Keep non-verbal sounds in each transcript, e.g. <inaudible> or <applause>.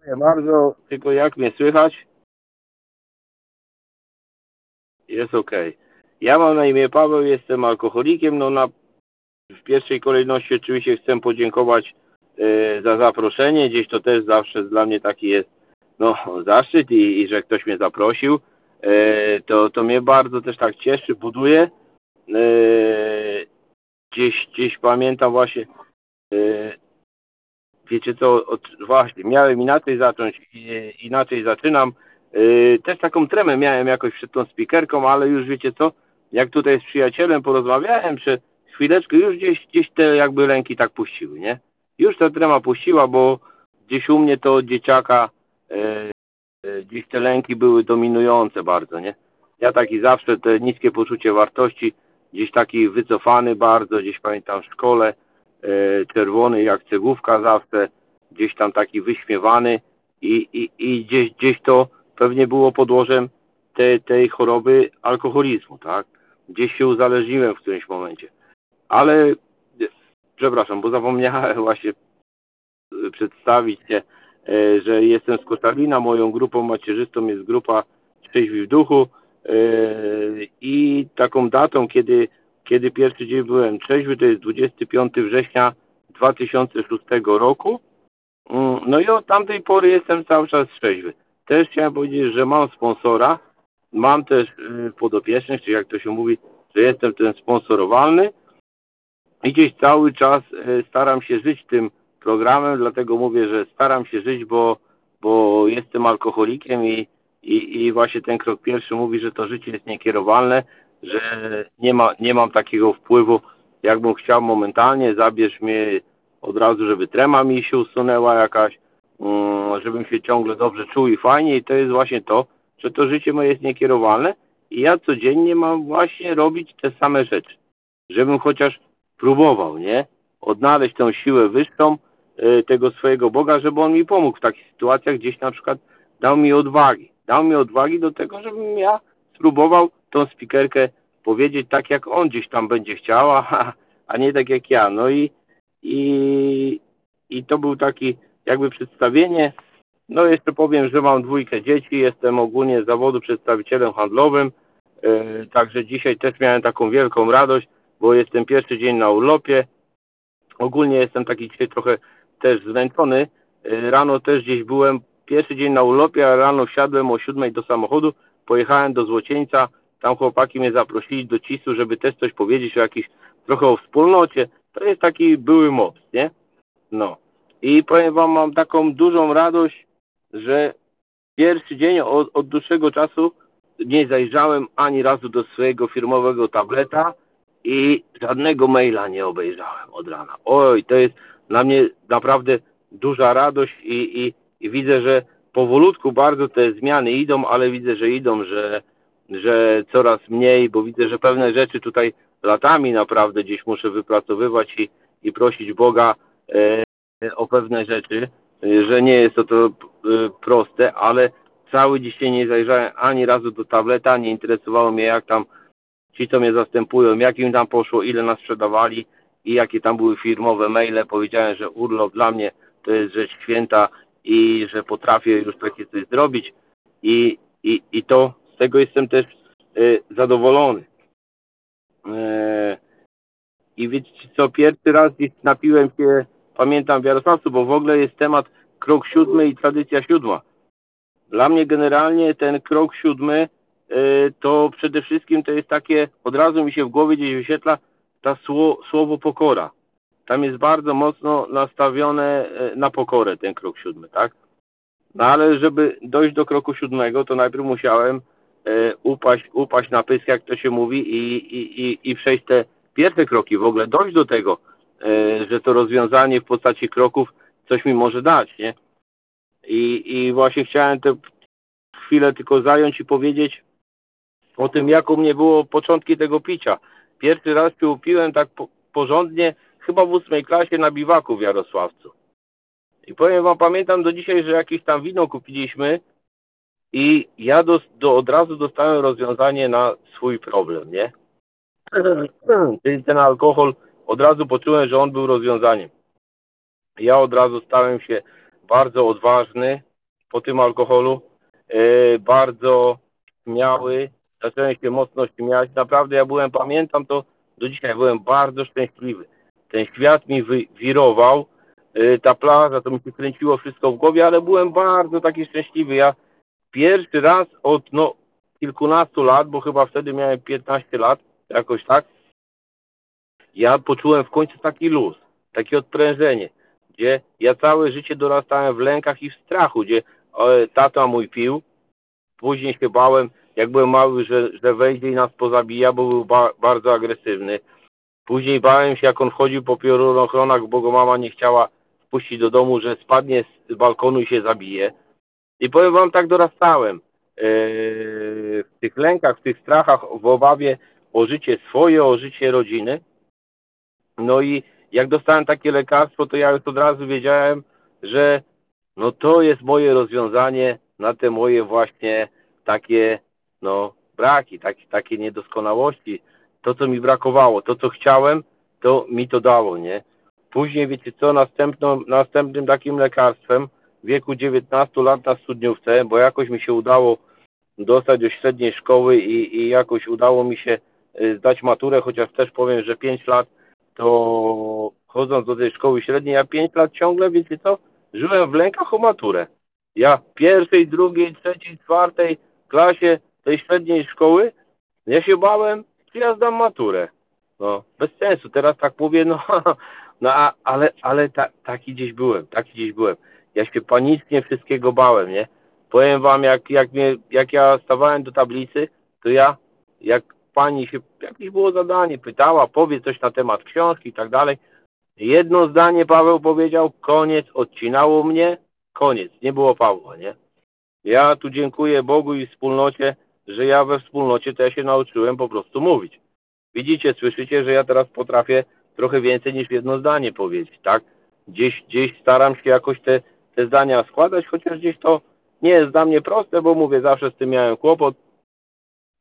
Dziękuję bardzo, tylko jak mnie słychać? Jest ok. Ja mam na imię Paweł, jestem alkoholikiem. No na, w pierwszej kolejności oczywiście chcę podziękować e, za zaproszenie. Gdzieś to też zawsze dla mnie taki jest no, zaszczyt i, i że ktoś mnie zaprosił. E, to, to mnie bardzo też tak cieszy, buduje. E, gdzieś, gdzieś pamiętam właśnie wiecie co, od, właśnie, miałem inaczej zacząć, inaczej zaczynam. Yy, też taką tremę miałem jakoś przed tą speakerką, ale już wiecie co, jak tutaj z przyjacielem porozmawiałem, że chwileczkę już gdzieś, gdzieś te jakby lęki tak puściły, nie? Już ta trema puściła, bo gdzieś u mnie to od dzieciaka yy, gdzieś te lęki były dominujące bardzo, nie? Ja taki zawsze te niskie poczucie wartości, gdzieś taki wycofany bardzo, gdzieś pamiętam w szkole, E, czerwony jak cegówka zawsze, gdzieś tam taki wyśmiewany i, i, i gdzieś, gdzieś to pewnie było podłożem tej, tej choroby alkoholizmu, tak? Gdzieś się uzależniłem w którymś momencie. Ale, przepraszam, bo zapomniałem <laughs> właśnie przedstawić się, e, że jestem z Koszalina, moją grupą macierzystą jest grupa Trzeźwi w Duchu e, i taką datą, kiedy kiedy pierwszy dzień byłem trzeźwy, to jest 25 września 2006 roku. Mm, no i od tamtej pory jestem cały czas trzeźwy. Też chciałem powiedzieć, że mam sponsora, mam też y, podopiecznych, czy jak to się mówi, że jestem ten sponsorowalny i gdzieś cały czas y, staram się żyć tym programem, dlatego mówię, że staram się żyć, bo, bo jestem alkoholikiem i, i, i właśnie ten krok pierwszy mówi, że to życie jest niekierowalne, że nie, ma, nie mam takiego wpływu, jakbym chciał momentalnie, zabierz mnie od razu, żeby trema mi się usunęła jakaś, mm, żebym się ciągle dobrze czuł i fajnie i to jest właśnie to, że to życie moje jest niekierowalne i ja codziennie mam właśnie robić te same rzeczy, żebym chociaż próbował, nie? Odnaleźć tą siłę wyższą y, tego swojego Boga, żeby On mi pomógł w takich sytuacjach, gdzieś na przykład dał mi odwagi. Dał mi odwagi do tego, żebym ja spróbował tą spikerkę powiedzieć tak, jak on gdzieś tam będzie chciał, a, a nie tak jak ja. No i, i, i to był taki jakby przedstawienie. No jeszcze powiem, że mam dwójkę dzieci, jestem ogólnie z zawodu przedstawicielem handlowym, yy, także dzisiaj też miałem taką wielką radość, bo jestem pierwszy dzień na urlopie. Ogólnie jestem taki dzisiaj trochę też zmęczony. Yy, rano też gdzieś byłem, pierwszy dzień na urlopie, a rano wsiadłem o siódmej do samochodu, pojechałem do Złocieńca, tam chłopaki mnie zaprosili do CIS-u, żeby też coś powiedzieć o jakiś trochę o wspólnocie. To jest taki były most, nie? No. I powiem wam, mam taką dużą radość, że pierwszy dzień od, od dłuższego czasu nie zajrzałem ani razu do swojego firmowego tableta i żadnego maila nie obejrzałem od rana. Oj, to jest dla mnie naprawdę duża radość i, i, i widzę, że powolutku bardzo te zmiany idą, ale widzę, że idą, że że coraz mniej, bo widzę, że pewne rzeczy tutaj latami naprawdę gdzieś muszę wypracowywać i, i prosić Boga e, o pewne rzeczy, że nie jest to, to e, proste, ale cały dzisiaj nie zajrzałem ani razu do tableta, nie interesowało mnie jak tam ci, co mnie zastępują, jak im tam poszło, ile nas sprzedawali i jakie tam były firmowe maile. Powiedziałem, że urlop dla mnie to jest rzecz święta i że potrafię już takie coś zrobić i, i, i to tego jestem też y, zadowolony. E, I wiecie co, pierwszy raz napiłem się, pamiętam w Jarosławcu, bo w ogóle jest temat krok siódmy i tradycja siódma. Dla mnie generalnie ten krok siódmy y, to przede wszystkim to jest takie, od razu mi się w głowie gdzieś wyświetla ta sło, słowo pokora. Tam jest bardzo mocno nastawione na pokorę ten krok siódmy, tak? No ale żeby dojść do kroku siódmego, to najpierw musiałem upaść, upaść na pysk, jak to się mówi, i, i, i, i przejść te pierwsze kroki, w ogóle dojść do tego, e, że to rozwiązanie w postaci kroków coś mi może dać, nie? I, i właśnie chciałem tę chwilę tylko zająć i powiedzieć o tym, jak u mnie było początki tego picia. Pierwszy raz się upiłem tak po, porządnie, chyba w ósmej klasie na biwaku w Jarosławcu. I powiem wam, pamiętam do dzisiaj, że jakieś tam wino kupiliśmy i ja do, do, od razu dostałem rozwiązanie na swój problem, nie? Czyli ten alkohol, od razu poczułem, że on był rozwiązaniem. Ja od razu stałem się bardzo odważny po tym alkoholu, e, bardzo śmiały, zacząłem się mocno śmiać. Naprawdę ja byłem, pamiętam to do dzisiaj, byłem bardzo szczęśliwy. Ten świat mi wy, wirował, e, ta plaża, to mi się kręciło wszystko w głowie, ale byłem bardzo taki szczęśliwy. Ja pierwszy raz od no, kilkunastu lat, bo chyba wtedy miałem 15 lat, jakoś tak, ja poczułem w końcu taki luz, takie odprężenie, gdzie ja całe życie dorastałem w lękach i w strachu, gdzie e, tata mój pił, później się bałem, jak byłem mały, że, że wejdzie i nas pozabija, bo był ba bardzo agresywny. Później bałem się, jak on wchodził po piorunochronach, bo go mama nie chciała wpuścić do domu, że spadnie z balkonu i się zabije. I powiem wam, tak dorastałem. Yy, w tych lękach, w tych strachach, w obawie o życie swoje, o życie rodziny. No i jak dostałem takie lekarstwo, to ja już od razu wiedziałem, że no to jest moje rozwiązanie na te moje właśnie takie no braki, takie, takie niedoskonałości. To, co mi brakowało, to, co chciałem, to mi to dało, nie? Później, wiecie co, następną, następnym takim lekarstwem w wieku 19 lat na studniówce, bo jakoś mi się udało dostać do średniej szkoły i, i jakoś udało mi się y, zdać maturę, chociaż też powiem, że 5 lat to chodząc do tej szkoły średniej, ja 5 lat ciągle, wiecie co, żyłem w lękach o maturę. Ja w pierwszej, drugiej, trzeciej, czwartej klasie tej średniej szkoły, ja się bałem, czy ja zdam maturę. No, bez sensu, teraz tak mówię, no, <laughs> no ale, ale ta, taki gdzieś byłem, taki gdzieś byłem. Ja się panicznie wszystkiego bałem, nie? Powiem wam, jak, jak, mnie, jak ja stawałem do tablicy, to ja, jak pani się, jakieś było zadanie, pytała, powie coś na temat książki i tak dalej. Jedno zdanie Paweł powiedział, koniec, odcinało mnie, koniec, nie było Pawła, nie? Ja tu dziękuję Bogu i wspólnocie, że ja we wspólnocie to ja się nauczyłem po prostu mówić. Widzicie, słyszycie, że ja teraz potrafię trochę więcej niż jedno zdanie powiedzieć, tak? Gdzieś, gdzieś staram się jakoś te, te zdania składać, chociaż gdzieś to nie jest dla mnie proste, bo mówię, zawsze z tym miałem kłopot,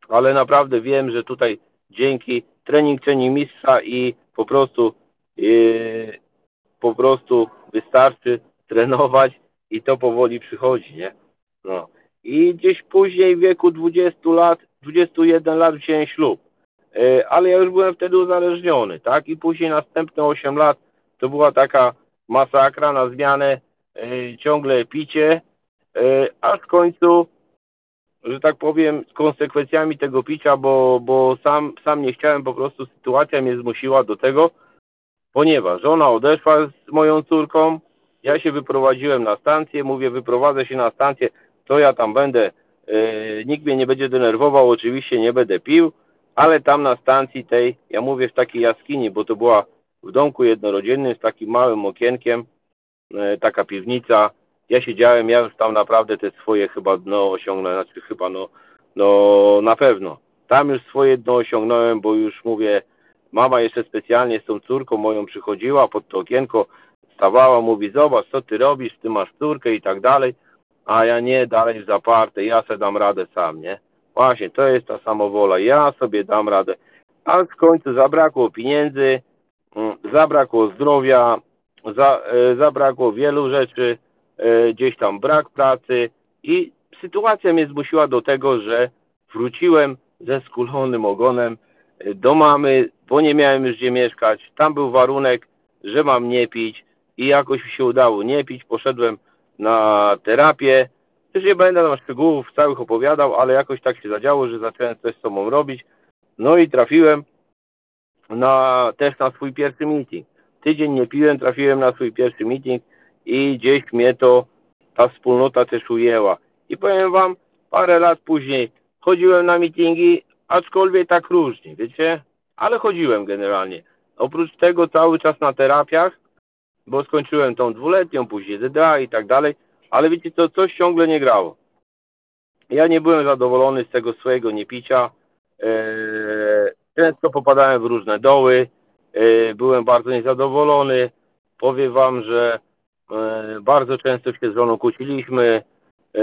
ale naprawdę wiem, że tutaj dzięki trening ceni mistrza i po prostu yy, po prostu wystarczy trenować i to powoli przychodzi, nie? No. I gdzieś później w wieku 20 lat, 21 lat wziąłem ślub. Yy, ale ja już byłem wtedy uzależniony, tak? I później następne 8 lat to była taka masakra na zmianę, ciągle picie, yy, aż w końcu że tak powiem, z konsekwencjami tego picia, bo, bo sam, sam nie chciałem, po prostu sytuacja mnie zmusiła do tego, ponieważ żona odeszła z moją córką, ja się wyprowadziłem na stację, mówię, wyprowadzę się na stację, to ja tam będę, yy, nikt mnie nie będzie denerwował, oczywiście nie będę pił, ale tam na stacji tej, ja mówię w takiej jaskini, bo to była w domku jednorodzinnym z takim małym okienkiem, taka piwnica, ja siedziałem, ja już tam naprawdę te swoje chyba dno osiągnąłem, znaczy chyba no, no na pewno. Tam już swoje dno osiągnąłem, bo już mówię, mama jeszcze specjalnie z tą córką moją przychodziła pod to okienko, stawała, mówi, zobacz, co ty robisz, ty masz córkę i tak dalej, a ja nie, dalej zaparte, ja sobie dam radę sam, nie? Właśnie, to jest ta samowola, ja sobie dam radę. A w końcu zabrakło pieniędzy, mm, zabrakło zdrowia, za, e, zabrakło wielu rzeczy, E, gdzieś tam brak pracy i sytuacja mnie zmusiła do tego, że wróciłem ze skulonym ogonem e, do mamy, bo nie miałem już gdzie mieszkać. Tam był warunek, że mam nie pić i jakoś mi się udało nie pić. Poszedłem na terapię. Też nie będę tam szczegółów całych opowiadał, ale jakoś tak się zadziało, że zacząłem coś z sobą robić. No i trafiłem na, też na swój pierwszy meeting. Tydzień nie piłem, trafiłem na swój pierwszy meeting i gdzieś mnie to ta wspólnota też ujęła. I powiem wam, parę lat później chodziłem na mityngi, aczkolwiek tak różnie, wiecie? Ale chodziłem generalnie. Oprócz tego cały czas na terapiach, bo skończyłem tą dwuletnią, później DDA i tak dalej, ale wiecie co, coś ciągle nie grało. Ja nie byłem zadowolony z tego swojego niepicia. Eee, często popadałem w różne doły, byłem bardzo niezadowolony. Powiem wam, że E, bardzo często się z żoną kłóciliśmy. E,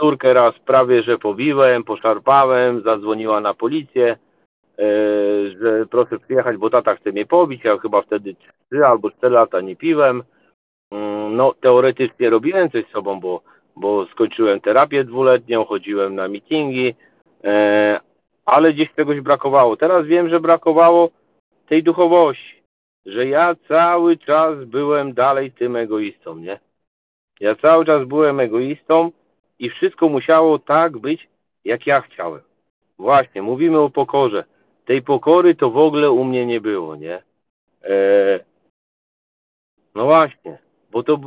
córkę raz prawie, że pobiłem, poszarpałem, zadzwoniła na policję, e, że proszę przyjechać, bo tata chce mnie pobić. Ja chyba wtedy 3 albo 4 lata nie piłem. Mm, no, teoretycznie robiłem coś z sobą, bo bo skończyłem terapię dwuletnią, chodziłem na mityngi, e, ale gdzieś czegoś brakowało. Teraz wiem, że brakowało tej duchowości, że ja cały czas byłem dalej tym egoistą, nie? Ja cały czas byłem egoistą i wszystko musiało tak być, jak ja chciałem. Właśnie, mówimy o pokorze. Tej pokory to w ogóle u mnie nie było, nie? E, no właśnie, bo to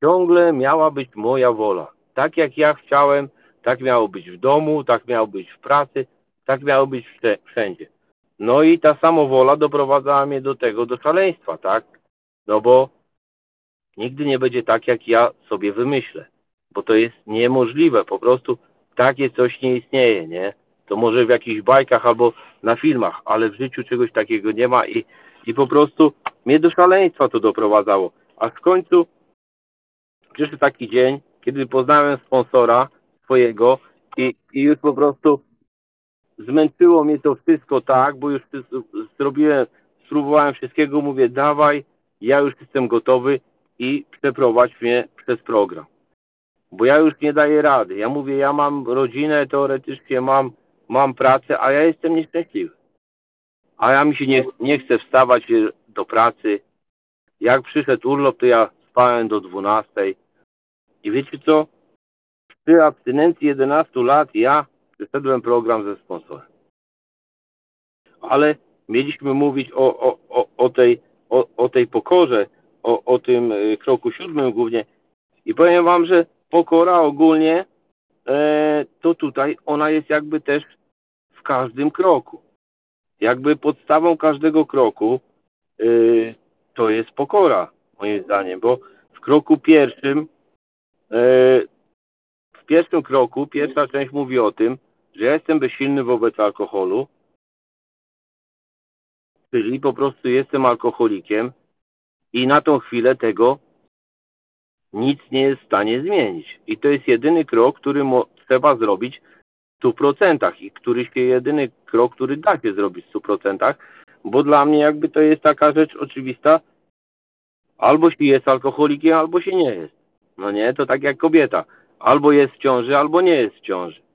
ciągle miała być moja wola. Tak jak ja chciałem, tak miało być w domu, tak miało być w pracy, tak miało być wszędzie. No i ta samowola doprowadzała mnie do tego, do szaleństwa, tak? No bo nigdy nie będzie tak, jak ja sobie wymyślę, bo to jest niemożliwe, po prostu takie coś nie istnieje, nie? To może w jakichś bajkach albo na filmach, ale w życiu czegoś takiego nie ma i, i po prostu mnie do szaleństwa to doprowadzało. A w końcu przyszedł taki dzień, kiedy poznałem sponsora swojego i, i już po prostu zmęczyło mnie to wszystko tak, bo już zrobiłem, spróbowałem wszystkiego, mówię dawaj, ja już jestem gotowy i przeprowadź mnie przez program. Bo ja już nie daję rady. Ja mówię, ja mam rodzinę, teoretycznie mam, mam pracę, a ja jestem nieszczęśliwy. A ja mi się nie, nie chcę wstawać do pracy. Jak przyszedł urlop, to ja spałem do 12. I wiecie co? Przy abstynencji 11 lat ja przeszedłem program ze sponsorem. Ale mieliśmy mówić o, o, o, o, tej, o, o tej pokorze, o, o tym y, kroku siódmym głównie. I powiem Wam, że pokora ogólnie e, to tutaj ona jest jakby też w każdym kroku. Jakby podstawą każdego kroku e, to jest pokora, moim zdaniem, bo w kroku pierwszym, e, w pierwszym kroku, pierwsza część mówi o tym, że ja jestem bezsilny wobec alkoholu, czyli po prostu jestem alkoholikiem i na tą chwilę tego nic nie jest w stanie zmienić. I to jest jedyny krok, który trzeba zrobić w 100% i który się jedyny krok, który da się zrobić w 100%, bo dla mnie jakby to jest taka rzecz oczywista, albo się jest alkoholikiem, albo się nie jest. No nie, to tak jak kobieta. Albo jest w ciąży, albo nie jest w ciąży.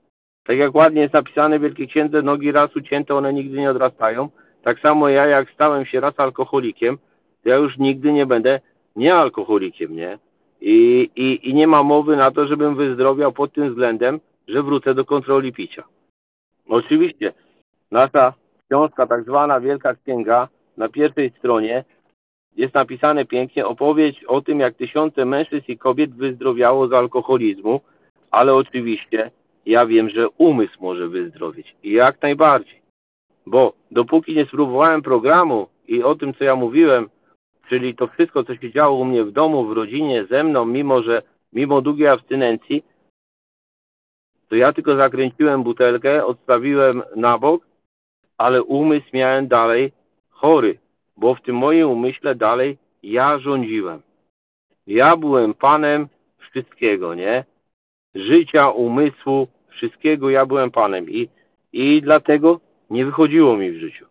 Tak jak ładnie jest napisane w Wielkiej Księdze, nogi raz ucięte, one nigdy nie odrastają. Tak samo ja, jak stałem się raz alkoholikiem, to ja już nigdy nie będę nie alkoholikiem, nie? I, i, I nie ma mowy na to, żebym wyzdrowiał pod tym względem, że wrócę do kontroli picia. Oczywiście, nasza książka, tak zwana Wielka Księga, na pierwszej stronie jest napisane pięknie opowieść o tym, jak tysiące mężczyzn i kobiet wyzdrowiało z alkoholizmu, ale oczywiście ja wiem, że umysł może wyzdrowieć i jak najbardziej. Bo dopóki nie spróbowałem programu i o tym, co ja mówiłem, czyli to wszystko, co się działo u mnie w domu, w rodzinie, ze mną, mimo że, mimo długiej abstynencji, to ja tylko zakręciłem butelkę, odstawiłem na bok, ale umysł miałem dalej chory, bo w tym moim umyśle dalej ja rządziłem. Ja byłem panem wszystkiego, nie? Życia, umysłu, wszystkiego ja byłem panem i, i dlatego nie wychodziło mi w życiu.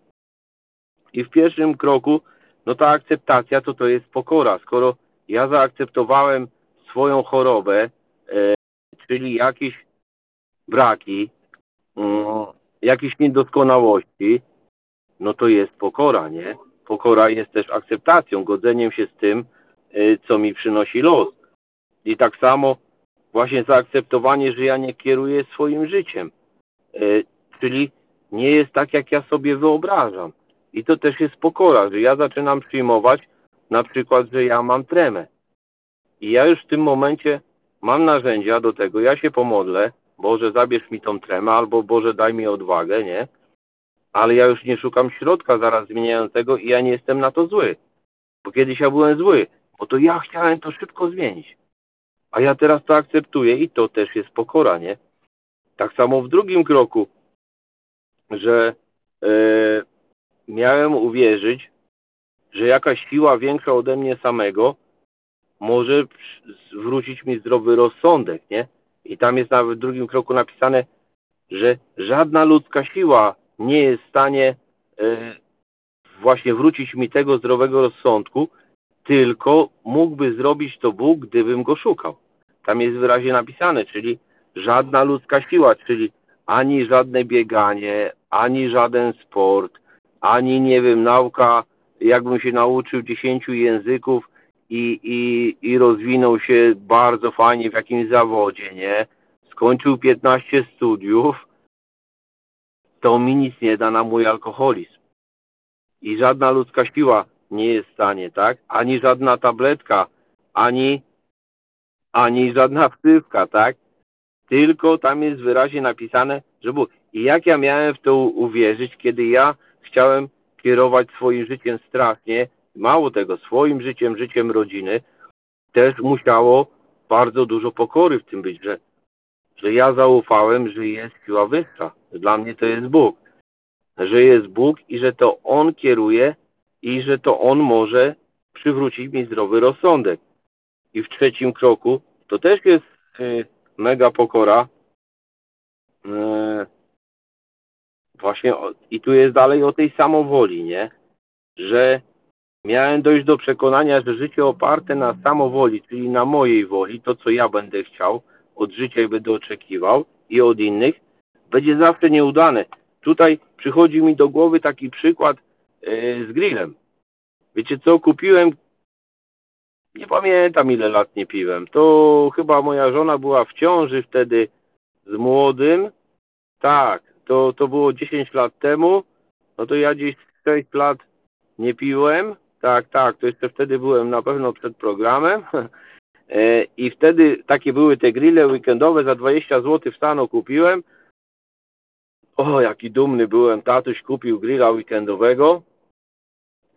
I w pierwszym kroku no ta akceptacja to to jest pokora. Skoro ja zaakceptowałem swoją chorobę, e, czyli jakieś braki, mm, jakieś niedoskonałości, no to jest pokora, nie? Pokora jest też akceptacją, godzeniem się z tym, e, co mi przynosi los. I tak samo właśnie zaakceptowanie, że ja nie kieruję swoim życiem. E, czyli nie jest tak, jak ja sobie wyobrażam. I to też jest pokora, że ja zaczynam przyjmować na przykład, że ja mam tremę. I ja już w tym momencie mam narzędzia do tego, ja się pomodlę, Boże zabierz mi tą tremę, albo Boże daj mi odwagę, nie? Ale ja już nie szukam środka zaraz zmieniającego i ja nie jestem na to zły. Bo kiedyś ja byłem zły, bo to ja chciałem to szybko zmienić. A ja teraz to akceptuję i to też jest pokora, nie? Tak samo w drugim kroku, że yy, miałem uwierzyć, że jakaś siła większa ode mnie samego może zwrócić mi zdrowy rozsądek, nie? I tam jest nawet w drugim kroku napisane, że żadna ludzka siła nie jest w stanie e, właśnie wrócić mi tego zdrowego rozsądku, tylko mógłby zrobić to Bóg, gdybym go szukał. tam jest wyraźnie napisane, czyli żadna ludzka siła, czyli ani żadne bieganie, ani żaden sport, ani nie wiem, nauka, jakbym się nauczył dziesięciu języków i, i, i rozwinął się bardzo fajnie w jakimś zawodzie, nie? Skończył 15 studiów, to mi nic nie da na mój alkoholizm. I żadna ludzka siła nie jest w stanie, tak? Ani żadna tabletka, ani, ani żadna wtywka, tak? Tylko tam jest wyraźnie napisane, że Bóg. I jak ja miałem w to uwierzyć, kiedy ja chciałem kierować swoim życiem strasznie, mało tego, swoim życiem, życiem rodziny, też musiało bardzo dużo pokory w tym być, że, że ja zaufałem, że jest siła wyższa. Dla mnie to jest Bóg. Że jest Bóg i że to On kieruje i że to On może przywrócić mi zdrowy rozsądek. I w trzecim kroku to też jest y, mega pokora. Y, właśnie i tu jest dalej o tej samowoli, nie? Że miałem dojść do przekonania, że życie oparte na samowoli, czyli na mojej woli, to co ja będę chciał od życia będę oczekiwał i od innych, będzie zawsze nieudane. Tutaj przychodzi mi do głowy taki przykład z grillem. Wiecie co, kupiłem, nie pamiętam ile lat nie piłem. To chyba moja żona była w ciąży wtedy z młodym. Tak, to, to było 10 lat temu. No to ja gdzieś 6 lat nie piłem. Tak, tak, to jeszcze wtedy byłem na pewno przed programem. <laughs> E, I wtedy takie były te grille weekendowe, za 20 zł w Stano kupiłem. O, jaki dumny byłem, tatuś kupił grilla weekendowego.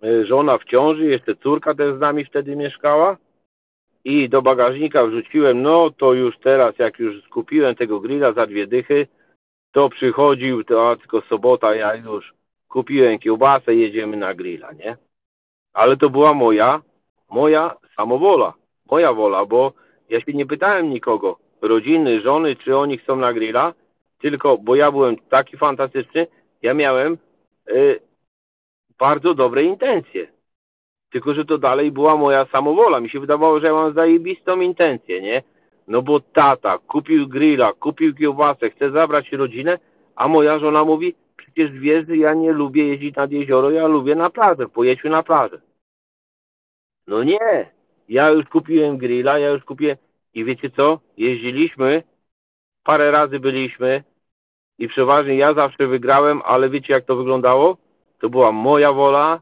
E, żona w ciąży, jeszcze córka też z nami wtedy mieszkała. I do bagażnika wrzuciłem, no to już teraz, jak już skupiłem tego grilla za dwie dychy, to przychodził, to a, tylko sobota, ja już kupiłem kiełbasę, jedziemy na grilla, nie? Ale to była moja, moja samowola, moja wola, bo ja się nie pytałem nikogo, rodziny, żony, czy oni chcą na grilla, tylko, bo ja byłem taki fantastyczny, ja miałem y, bardzo dobre intencje. Tylko, że to dalej była moja samowola. Mi się wydawało, że ja mam zajebistą intencję, nie? No bo tata kupił grilla, kupił kiełbasę, chce zabrać rodzinę, a moja żona mówi, przecież wiesz, że ja nie lubię jeździć nad jezioro, ja lubię na plażę, pojedźmy na plażę. No nie, ja już kupiłem grilla, ja już kupiłem i wiecie co, jeździliśmy, parę razy byliśmy i przeważnie ja zawsze wygrałem, ale wiecie jak to wyglądało? To była moja wola,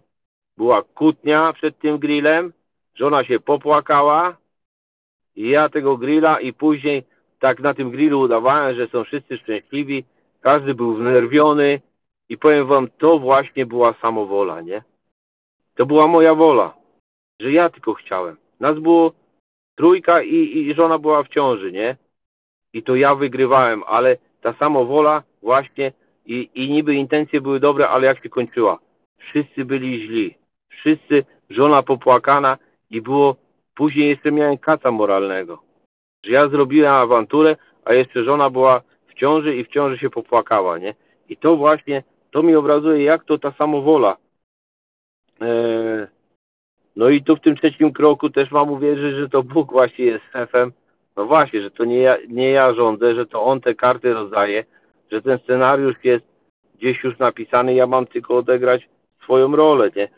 była kłótnia przed tym grillem, żona się popłakała i ja tego grilla i później tak na tym grillu udawałem, że są wszyscy szczęśliwi, każdy był wnerwiony i powiem wam, to właśnie była samowola, nie? To była moja wola, że ja tylko chciałem. Nas było trójka i, i żona była w ciąży, nie? I to ja wygrywałem, ale ta samowola właśnie i, i niby intencje były dobre, ale jak się kończyła? Wszyscy byli źli. Wszyscy, żona popłakana i było, później jeszcze miałem kaca moralnego. Że ja zrobiłem awanturę, a jeszcze żona była w ciąży i w ciąży się popłakała, nie? I to właśnie, to mi obrazuje, jak to ta samowola. Eee, no i tu w tym trzecim kroku też mam uwierzyć, że to Bóg właśnie jest szefem. No właśnie, że to nie ja, nie ja rządzę, że to On te karty rozdaje, że ten scenariusz jest gdzieś już napisany, ja mam tylko odegrać swoją rolę, nie?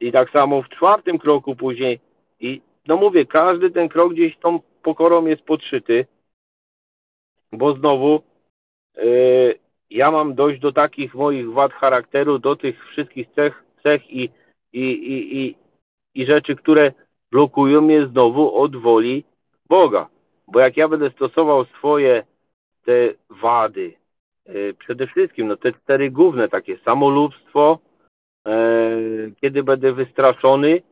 I tak samo w czwartym kroku później i no mówię, każdy ten krok gdzieś tą pokorą jest podszyty, bo znowu yy, ja mam dojść do takich moich wad charakteru, do tych wszystkich cech, cech i, i, i, i, i rzeczy, które blokują mnie znowu od woli Boga. Bo jak ja będę stosował swoje te wady, przede wszystkim no te cztery główne takie, samolubstwo, yy, kiedy będę wystraszony,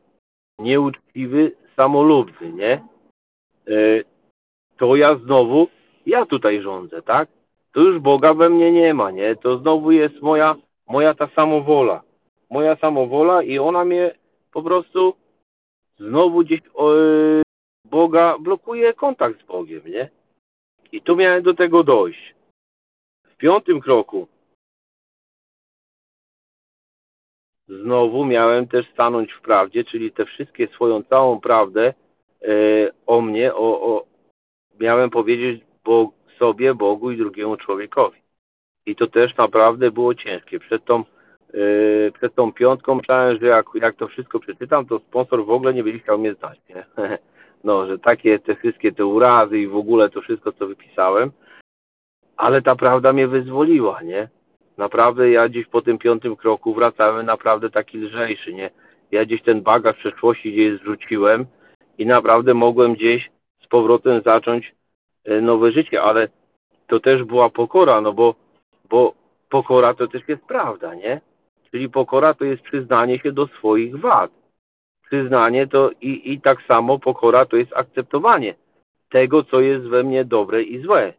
nieuczciwy, samolubny, nie? Yy, to ja znowu, ja tutaj rządzę, tak? To już Boga we mnie nie ma, nie? To znowu jest moja, moja ta samowola. Moja samowola i ona mnie po prostu znowu gdzieś Boga blokuje kontakt z Bogiem, nie? I tu miałem do tego dojść. Piątym kroku znowu miałem też stanąć w prawdzie, czyli te wszystkie swoją całą prawdę e, o mnie, o, o, miałem powiedzieć Bog, sobie, Bogu i drugiemu człowiekowi. I to też naprawdę było ciężkie. Przed tą, yy, przed tą piątką myślałem, że jak, jak to wszystko przeczytam, to sponsor w ogóle nie będzie chciał mnie znać. Nie? <laughs> No, że takie te wszystkie te urazy i w ogóle to wszystko, co wypisałem. Ale ta prawda mnie wyzwoliła, nie? Naprawdę ja gdzieś po tym piątym kroku wracałem naprawdę taki lżejszy, nie? Ja gdzieś ten bagaż przeszłości gdzieś zrzuciłem i naprawdę mogłem gdzieś z powrotem zacząć e, nowe życie, ale to też była pokora, no bo, bo pokora to też jest prawda, nie? Czyli pokora to jest przyznanie się do swoich wad. Przyznanie to i, i tak samo pokora to jest akceptowanie tego, co jest we mnie dobre i złe.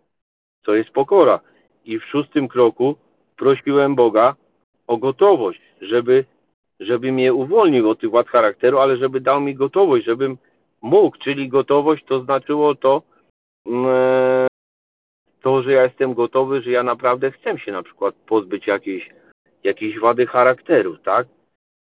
To jest pokora. I w szóstym kroku prosiłem Boga o gotowość, żeby, żeby mnie uwolnił od tych wad charakteru, ale żeby dał mi gotowość, żebym mógł, czyli gotowość to znaczyło to, mm, to, że ja jestem gotowy, że ja naprawdę chcę się na przykład pozbyć jakiejś, jakiejś wady charakteru, tak?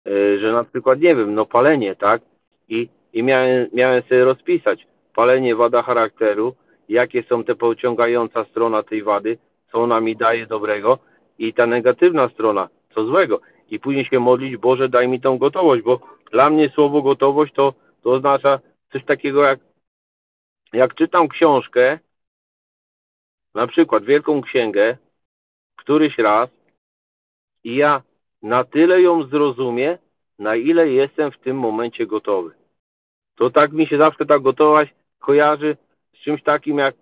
E, że na przykład, nie wiem, no palenie, tak? I, i miałem, miałem sobie rozpisać palenie, wada charakteru, jakie są te pociągająca strona tej wady, co ona mi daje dobrego i ta negatywna strona, co złego. I później się modlić, Boże, daj mi tą gotowość, bo dla mnie słowo gotowość to, to oznacza coś takiego jak, jak czytam książkę, na przykład Wielką Księgę, któryś raz i ja na tyle ją zrozumie, na ile jestem w tym momencie gotowy. To tak mi się zawsze ta gotowość kojarzy czymś takim jak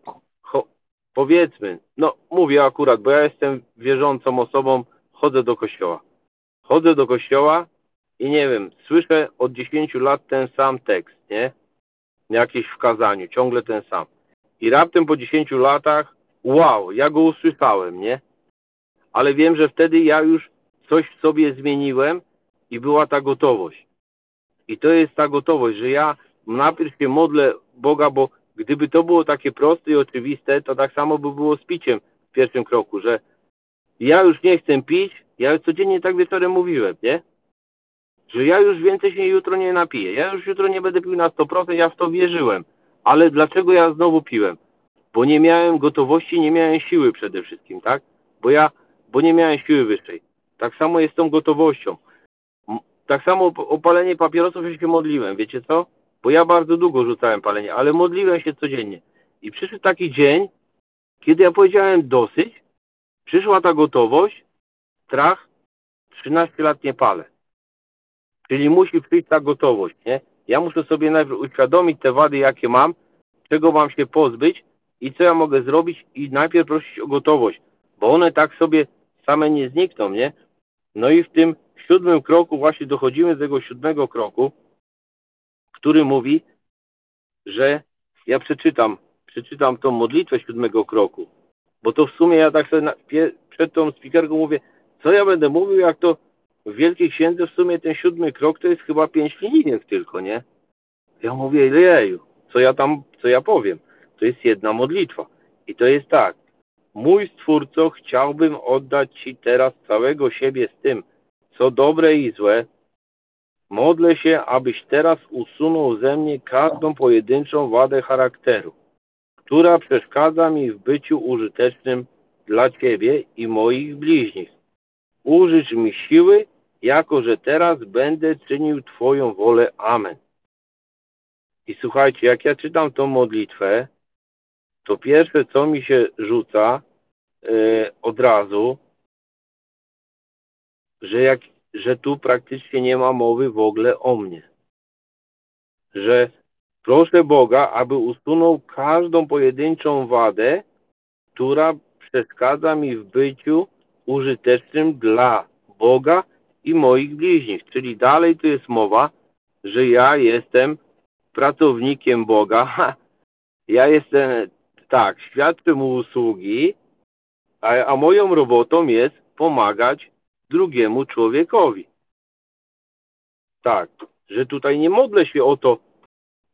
powiedzmy, no mówię akurat, bo ja jestem wierzącą osobą, chodzę do kościoła. Chodzę do kościoła i nie wiem, słyszę od 10 lat ten sam tekst, nie? Jakieś w kazaniu, ciągle ten sam. I raptem po 10 latach, wow, ja go usłyszałem, nie? Ale wiem, że wtedy ja już coś w sobie zmieniłem i była ta gotowość. I to jest ta gotowość, że ja najpierw się modlę Boga, bo Gdyby to było takie proste i oczywiste, to tak samo by było z piciem w pierwszym kroku, że ja już nie chcę pić, ja już codziennie tak wieczorem mówiłem, nie? Że ja już więcej się jutro nie napiję, ja już jutro nie będę pił na 100%, ja w to wierzyłem. Ale dlaczego ja znowu piłem? Bo nie miałem gotowości, nie miałem siły przede wszystkim, tak? Bo ja, bo nie miałem siły wyższej. Tak samo jest z tą gotowością. Tak samo o palenie papierosów się modliłem, wiecie co? Bo ja bardzo długo rzucałem palenie, ale modliłem się codziennie. I przyszedł taki dzień, kiedy ja powiedziałem dosyć, przyszła ta gotowość, strach, 13 lat nie palę. Czyli musi przyjść ta gotowość, nie? Ja muszę sobie najpierw uświadomić te wady, jakie mam, czego mam się pozbyć i co ja mogę zrobić i najpierw prosić o gotowość, bo one tak sobie same nie znikną, nie? No i w tym siódmym kroku właśnie dochodzimy do tego siódmego kroku, który mówi, że ja przeczytam, przeczytam tą modlitwę siódmego kroku, bo to w sumie ja tak sobie na, przed tą spikerką mówię, co ja będę mówił, jak to w Wielkiej Księdze w sumie ten siódmy krok to jest chyba pięć linijek tylko, nie? Ja mówię, jeju, co ja tam, co ja powiem? To jest jedna modlitwa. I to jest tak. Mój Stwórco, chciałbym oddać Ci teraz całego siebie z tym, co dobre i złe, Modlę się, abyś teraz usunął ze mnie każdą pojedynczą wadę charakteru, która przeszkadza mi w byciu użytecznym dla Ciebie i moich bliźnich. Użycz mi siły, jako że teraz będę czynił Twoją wolę. Amen. I słuchajcie, jak ja czytam tą modlitwę, to pierwsze, co mi się rzuca yy, od razu, że jak że tu praktycznie nie ma mowy w ogóle o mnie. Że proszę Boga, aby usunął każdą pojedynczą wadę, która przeszkadza mi w byciu użytecznym dla Boga i moich bliźnich. Czyli dalej tu jest mowa, że ja jestem pracownikiem Boga. <laughs> Ja jestem, tak, świadczę mu usługi, a, a moją robotą jest pomagać drugiemu człowiekowi. Tak, że tutaj nie modlę się o to,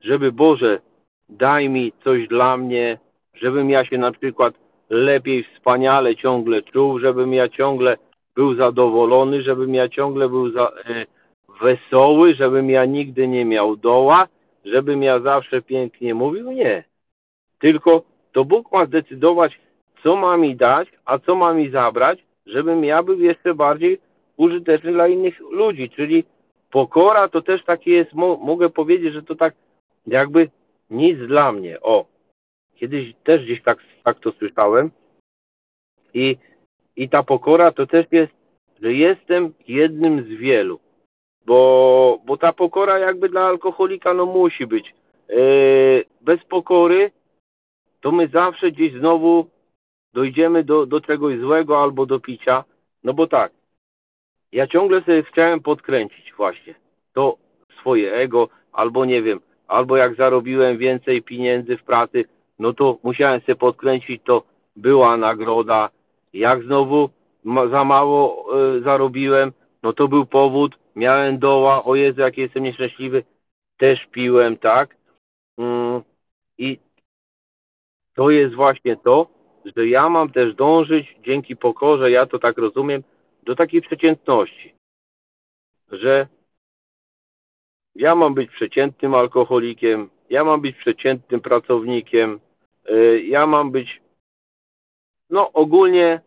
żeby Boże, daj mi coś dla mnie, żebym ja się na przykład lepiej, wspaniale ciągle czuł, żebym ja ciągle był zadowolony, żebym ja ciągle był za, e, wesoły, żebym ja nigdy nie miał doła, żebym ja zawsze pięknie mówił. Nie. tylko to Bóg ma zdecydować, co ma mi dać, a co ma mi zabrać, żebym ja był jeszcze bardziej użyteczny dla innych ludzi. Czyli pokora to też takie jest, mo mogę powiedzieć, że to tak jakby nic dla mnie. O, kiedyś też gdzieś tak, tak to słyszałem. I, I ta pokora to też jest, że jestem jednym z wielu. Bo, bo ta pokora jakby dla alkoholika no musi być. Yy, bez pokory to my zawsze gdzieś znowu dojdziemy do, do czegoś złego albo do picia. No bo tak, ja ciągle sobie chciałem podkręcić właśnie to swoje ego, albo nie wiem, albo jak zarobiłem więcej pieniędzy w pracy, no to musiałem sobie podkręcić, to była nagroda. Jak znowu za mało y, zarobiłem, no to był powód, miałem doła, o Jezu, jak jestem nieszczęśliwy, też piłem, tak? Mm, I to jest właśnie to, że ja mam też dążyć dzięki pokorze, ja to tak rozumiem, do takiej przeciętności, że ja mam być przeciętnym alkoholikiem, ja mam być przeciętnym pracownikiem, y, ja mam być no ogólnie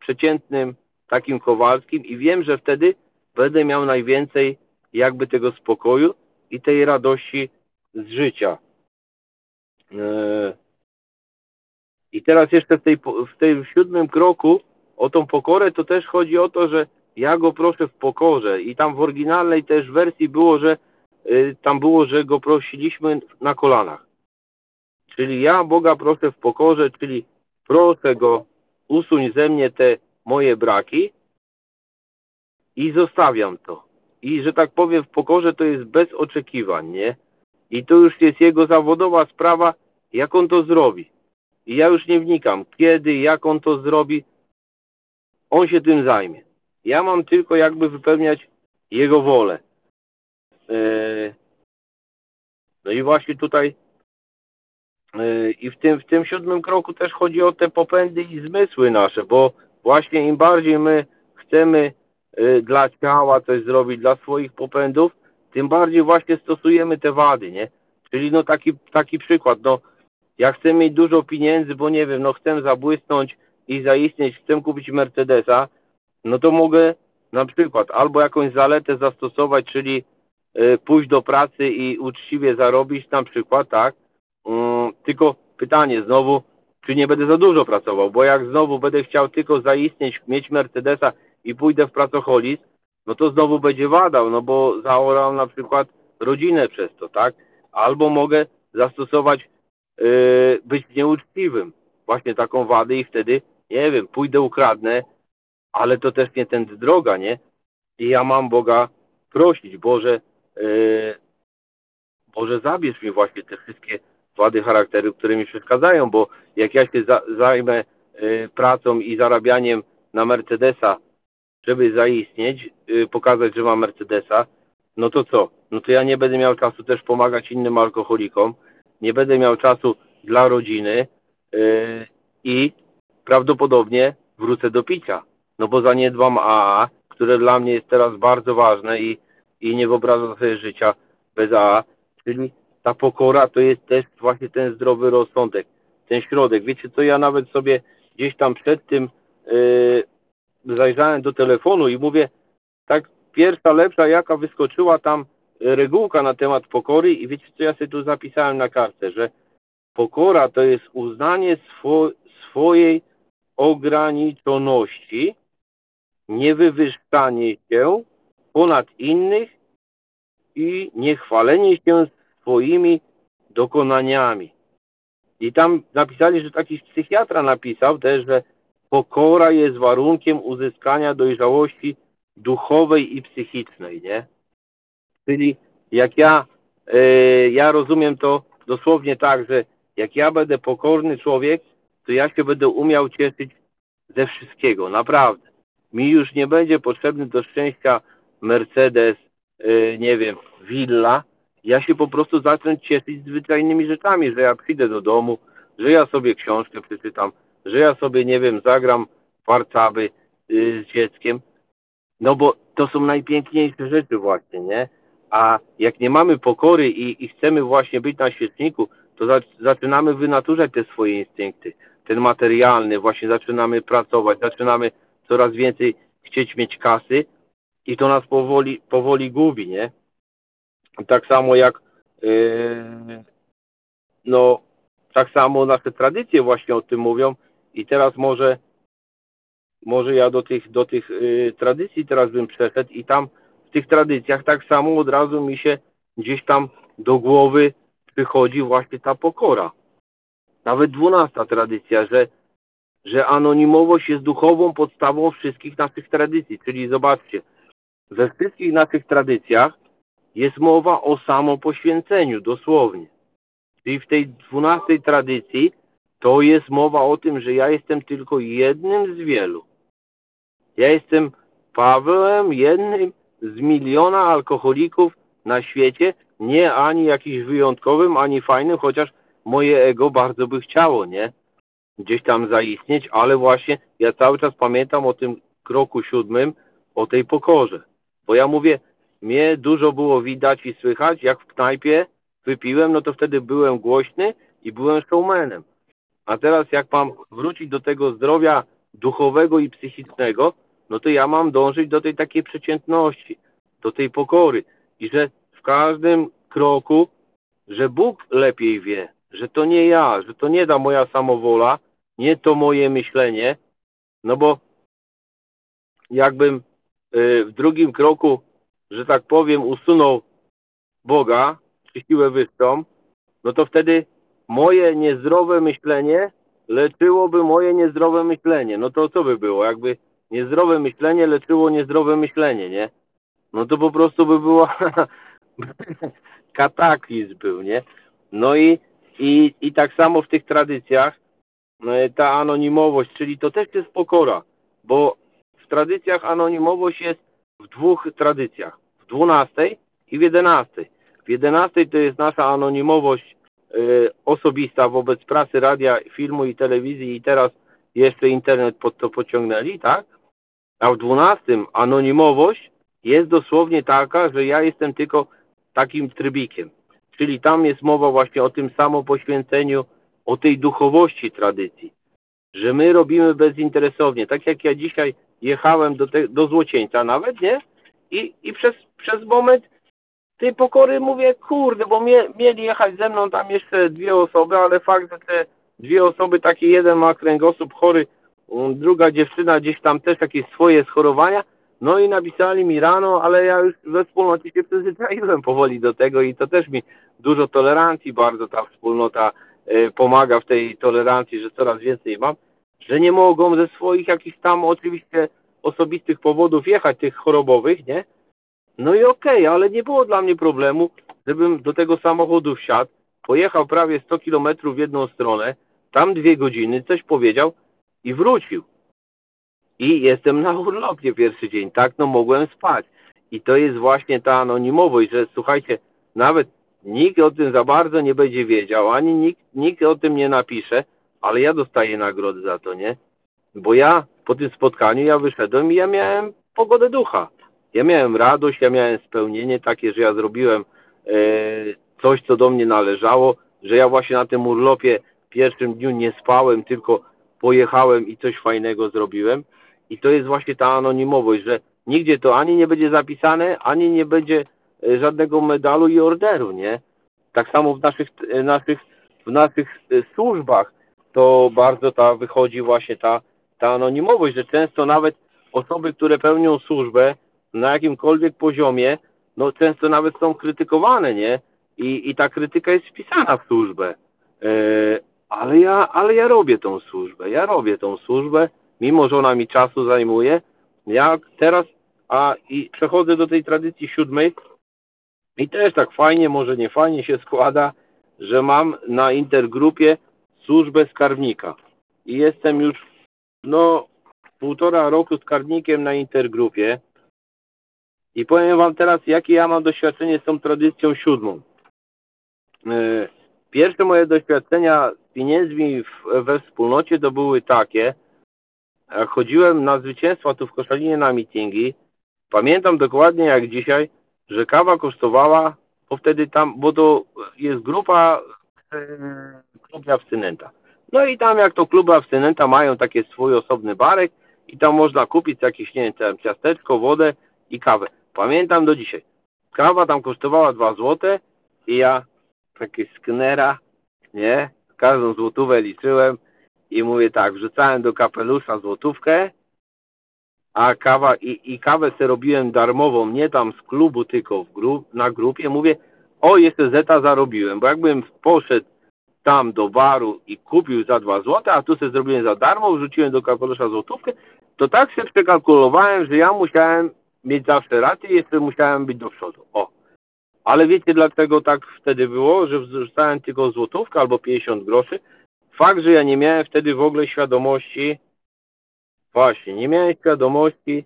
przeciętnym takim Kowalskim i wiem, że wtedy będę miał najwięcej jakby tego spokoju i tej radości z życia. Y, I teraz jeszcze w, tej, w tym siódmym kroku o tą pokorę to też chodzi o to, że ja go proszę w pokorze i tam w oryginalnej też wersji było, że y, tam było, że go prosiliśmy na kolanach. Czyli ja Boga proszę w pokorze, czyli proszę go usuń ze mnie te moje braki i zostawiam to. I że tak powiem w pokorze to jest bez oczekiwań, nie? I to już jest jego zawodowa sprawa, jak on to zrobi. I ja już nie wnikam, kiedy, jak on to zrobi, on się tym zajmie. Ja mam tylko jakby wypełniać jego wolę. E, no i właśnie tutaj e, i w tym, w tym siódmym kroku też chodzi o te popędy i zmysły nasze, bo właśnie im bardziej my chcemy e, dla ciała coś zrobić, dla swoich popędów, tym bardziej właśnie stosujemy te wady, nie? Czyli no taki, taki przykład, no ja chcę mieć dużo pieniędzy, bo nie wiem, no chcę zabłysnąć i zaistnieć, chcę kupić Mercedesa, no to mogę na przykład albo jakąś zaletę zastosować, czyli y, pójść do pracy i uczciwie zarobić na przykład, tak? Mm, tylko pytanie znowu, czy nie będę za dużo pracował, bo jak znowu będę chciał tylko zaistnieć, mieć Mercedesa i pójdę w pracoholizm, no to znowu będzie wadał, no bo zaorał na przykład rodzinę przez to, tak? Albo mogę zastosować, być nieuczciwym, właśnie taką wadę i wtedy, nie wiem, pójdę ukradnę, ale to też nie ten droga, nie? I ja mam Boga prosić, Boże, yy, Boże zabierz mi właśnie te wszystkie wady charakteru, które mi przeszkadzają, bo jak ja się za, zajmę yy, pracą i zarabianiem na Mercedesa, żeby zaistnieć, yy, pokazać, że mam Mercedesa, no to co? No to ja nie będę miał czasu też pomagać innym alkoholikom, nie będę miał czasu dla rodziny yy, i prawdopodobnie wrócę do picia no bo zaniedbam AA, które dla mnie jest teraz bardzo ważne i, i nie wyobrażam sobie życia bez AA, czyli ta pokora to jest też właśnie ten zdrowy rozsądek, ten środek. Wiecie co, ja nawet sobie gdzieś tam przed tym yy, zajrzałem do telefonu i mówię, tak pierwsza lepsza jaka wyskoczyła tam regułka na temat pokory i wiecie co, ja sobie tu zapisałem na kartce, że pokora to jest uznanie swo swojej ograniczoności niewywyższanie się ponad innych i niechwalenie się swoimi dokonaniami. I tam napisali, że taki psychiatra napisał też, że pokora jest warunkiem uzyskania dojrzałości duchowej i psychicznej, nie? Czyli jak ja, yy, ja rozumiem to dosłownie tak, że jak ja będę pokorny człowiek, to ja się będę umiał cieszyć ze wszystkiego, naprawdę mi już nie będzie potrzebny do szczęścia Mercedes, yy, nie wiem, willa. Ja się po prostu zacznę cieszyć zwyczajnymi rzeczami, że ja przyjdę do domu, że ja sobie książkę przeczytam, że ja sobie, nie wiem, zagram warcaby yy, z dzieckiem. No bo to są najpiękniejsze rzeczy właśnie, nie? A jak nie mamy pokory i, i chcemy właśnie być na świeczniku, to za, zaczynamy wynaturzać te swoje instynkty, ten materialny, właśnie zaczynamy pracować, zaczynamy coraz więcej chcieć mieć kasy i to nas powoli, powoli gubi, nie? Tak samo jak yy, no tak samo nasze tradycje właśnie o tym mówią i teraz może może ja do tych, do tych yy, tradycji teraz bym przeszedł i tam tych tradycjach tak samo od razu mi się gdzieś tam do głowy przychodzi właśnie ta pokora. Nawet dwunasta tradycja, że, że anonimowość jest duchową podstawą wszystkich naszych tradycji. Czyli zobaczcie, we wszystkich naszych tradycjach jest mowa o samopoświęceniu, dosłownie. Czyli w tej dwunastej tradycji to jest mowa o tym, że ja jestem tylko jednym z wielu. Ja jestem Pawełem, jednym z miliona alkoholików na świecie, nie ani jakimś wyjątkowym, ani fajnym, chociaż moje ego bardzo by chciało, nie? Gdzieś tam zaistnieć, ale właśnie ja cały czas pamiętam o tym kroku siódmym, o tej pokorze. Bo ja mówię, mnie dużo było widać i słychać, jak w knajpie wypiłem, no to wtedy byłem głośny i byłem showmanem. A teraz jak mam wrócić do tego zdrowia duchowego i psychicznego, no to ja mam dążyć do tej takiej przeciętności, do tej pokory. I że w każdym kroku, że Bóg lepiej wie, że to nie ja, że to nie da moja samowola, nie to moje myślenie, no bo jakbym y, w drugim kroku, że tak powiem, usunął Boga, czy siłę wyższą, no to wtedy moje niezdrowe myślenie leczyłoby moje niezdrowe myślenie. No to co by było? Jakby niezdrowe myślenie leczyło niezdrowe myślenie, nie? No to po prostu by było <laughs> kataklizm był, nie? No i, i, i tak samo w tych tradycjach no ta anonimowość, czyli to też jest pokora, bo w tradycjach anonimowość jest w dwóch tradycjach, w dwunastej i w jedenastej. W jedenastej to jest nasza anonimowość y, osobista wobec prasy, radia, filmu i telewizji i teraz jeszcze internet pod to pociągnęli, tak? A w dwunastym anonimowość jest dosłownie taka, że ja jestem tylko takim trybikiem. Czyli tam jest mowa właśnie o tym samopoświęceniu, o tej duchowości tradycji. Że my robimy bezinteresownie. Tak jak ja dzisiaj jechałem do, te, do Złocieńca nawet, nie? I, i przez, przez moment tej pokory mówię, kurde, bo mie, mieli jechać ze mną tam jeszcze dwie osoby, ale fakt, że te dwie osoby, taki jeden ma kręgosłup chory, mm, druga dziewczyna gdzieś tam też jakieś swoje schorowania, no i napisali mi rano, ale ja już we wspólnocie się przyzwyczaiłem powoli do tego i to też mi dużo tolerancji bardzo ta wspólnota y, pomaga w tej tolerancji, że coraz więcej mam, że nie mogą ze swoich jakichś tam oczywiście osobistych powodów jechać tych chorobowych, nie? No i okej, okay, ale nie było dla mnie problemu, żebym do tego samochodu wsiadł, pojechał prawie 100 kilometrów w jedną stronę, tam dwie godziny, coś powiedział i wrócił i jestem na urlopie pierwszy dzień, tak, no mogłem spać. I to jest właśnie ta anonimowość, że słuchajcie, nawet nikt o tym za bardzo nie będzie wiedział, ani nikt, nikt o tym nie napisze, ale ja dostaję nagrodę za to, nie? Bo ja po tym spotkaniu ja wyszedłem i ja miałem pogodę ducha. Ja miałem radość, ja miałem spełnienie takie, że ja zrobiłem e, coś, co do mnie należało, że ja właśnie na tym urlopie pierwszym dniu nie spałem, tylko pojechałem i coś fajnego zrobiłem. I to jest właśnie ta anonimowość, że nigdzie to ani nie będzie zapisane, ani nie będzie e, żadnego medalu i orderu, nie? Tak samo w naszych, e, naszych, w naszych e, służbach to bardzo ta wychodzi właśnie ta, ta anonimowość, że często nawet osoby, które pełnią służbę na jakimkolwiek poziomie, no często nawet są krytykowane, nie? I, i ta krytyka jest wpisana w służbę. Ale, ja, ale ja robię tą służbę, ja robię tą służbę, mimo że ona mi czasu zajmuje, ja teraz, a i przechodzę do tej tradycji siódmej i też tak fajnie, może nie fajnie się składa, że mam na intergrupie służbę skarbnika. I jestem już, no, półtora roku skarbnikiem na intergrupie. I powiem Wam teraz, jakie ja mam doświadczenie z tą tradycją siódmą. E, pierwsze moje doświadczenia z pieniędzmi we wspólnocie to były takie, jak chodziłem na zwycięstwa tu w Koszalinie na mitingi, pamiętam dokładnie jak dzisiaj, że kawa kosztowała, bo wtedy tam, bo to jest grupa yy, klubie abstynenta. No i tam jak to kluby abstynenta mają taki swój osobny barek i tam można kupić jakieś, nie wiem, tam ciasteczko, wodę i kawę. Pamiętam do dzisiaj. Kawa tam kosztowała 2 złote i ja taki sknera, nie, każdą złotówę liczyłem i mówię tak, wrzucałem do kapelusza złotówkę, a kawa i, i kawę sobie robiłem darmową, nie tam z klubu, tylko w grup, na grupie. Mówię, o jeszcze zeta zarobiłem, bo jakbym poszedł tam do baru i kupił za 2 zł, a tu sobie zrobiłem za darmo, wrzuciłem do kapelusza złotówkę, to tak się przekalkulowałem, że ja musiałem mieć zawsze rację i jeszcze musiałem być do przodu. O. Ale wiecie dlaczego tak wtedy było, że wrzucałem tylko złotówkę albo 50 groszy? Fakt, że ja nie miałem wtedy w ogóle świadomości, właśnie, nie miałem świadomości,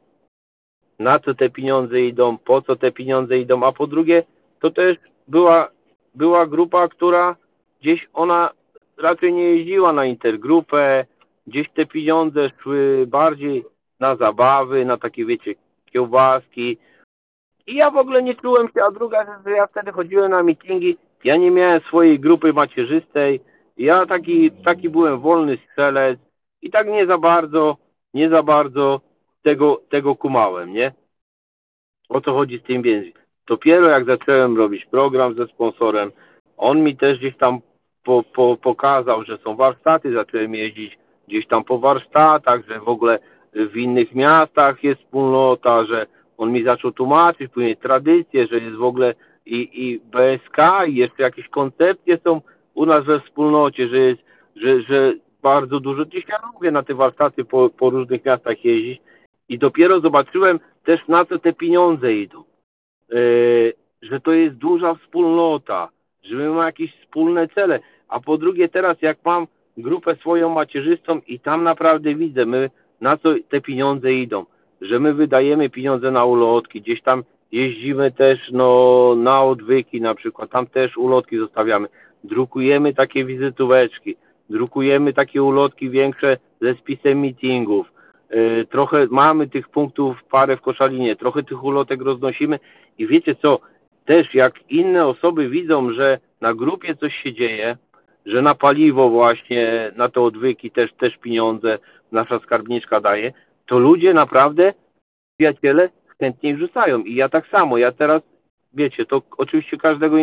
na co te pieniądze idą, po co te pieniądze idą, a po drugie, to też była, była grupa, która gdzieś ona raczej nie jeździła na intergrupę, gdzieś te pieniądze szły bardziej na zabawy, na takie wiecie, kiełbaski. I ja w ogóle nie czułem się, a druga rzecz, że ja wtedy chodziłem na mityngi, ja nie miałem swojej grupy macierzystej, ja taki, taki byłem wolny strzelec i tak nie za bardzo, nie za bardzo tego, tego kumałem, nie? O co chodzi z tym więź. Dopiero jak zacząłem robić program ze sponsorem, on mi też gdzieś tam po, po, pokazał, że są warsztaty, zacząłem jeździć gdzieś tam po warsztatach, że w ogóle w innych miastach jest wspólnota, że on mi zaczął tłumaczyć później tradycje, że jest w ogóle i, i BSK i jeszcze jakieś koncepcje są u nas we wspólnocie, że jest, że, że bardzo dużo, gdzieś ja lubię na te warsztaty po, po różnych miastach jeździć i dopiero zobaczyłem też na co te pieniądze idą. Yy, że to jest duża wspólnota, że my mamy jakieś wspólne cele. A po drugie teraz jak mam grupę swoją macierzystą i tam naprawdę widzę, my na co te pieniądze idą, że my wydajemy pieniądze na ulotki, gdzieś tam jeździmy też no, na odwyki na przykład, tam też ulotki zostawiamy, drukujemy takie wizytóweczki, drukujemy takie ulotki większe ze spisem meetingów, yy, trochę mamy tych punktów parę w koszalinie, trochę tych ulotek roznosimy. I wiecie co, też jak inne osoby widzą, że na grupie coś się dzieje, że na paliwo właśnie, na te odwyki też, też pieniądze nasza skarbniczka daje, to ludzie naprawdę, przyjaciele, chętniej wrzucają. I ja tak samo, ja teraz, wiecie, to oczywiście każdego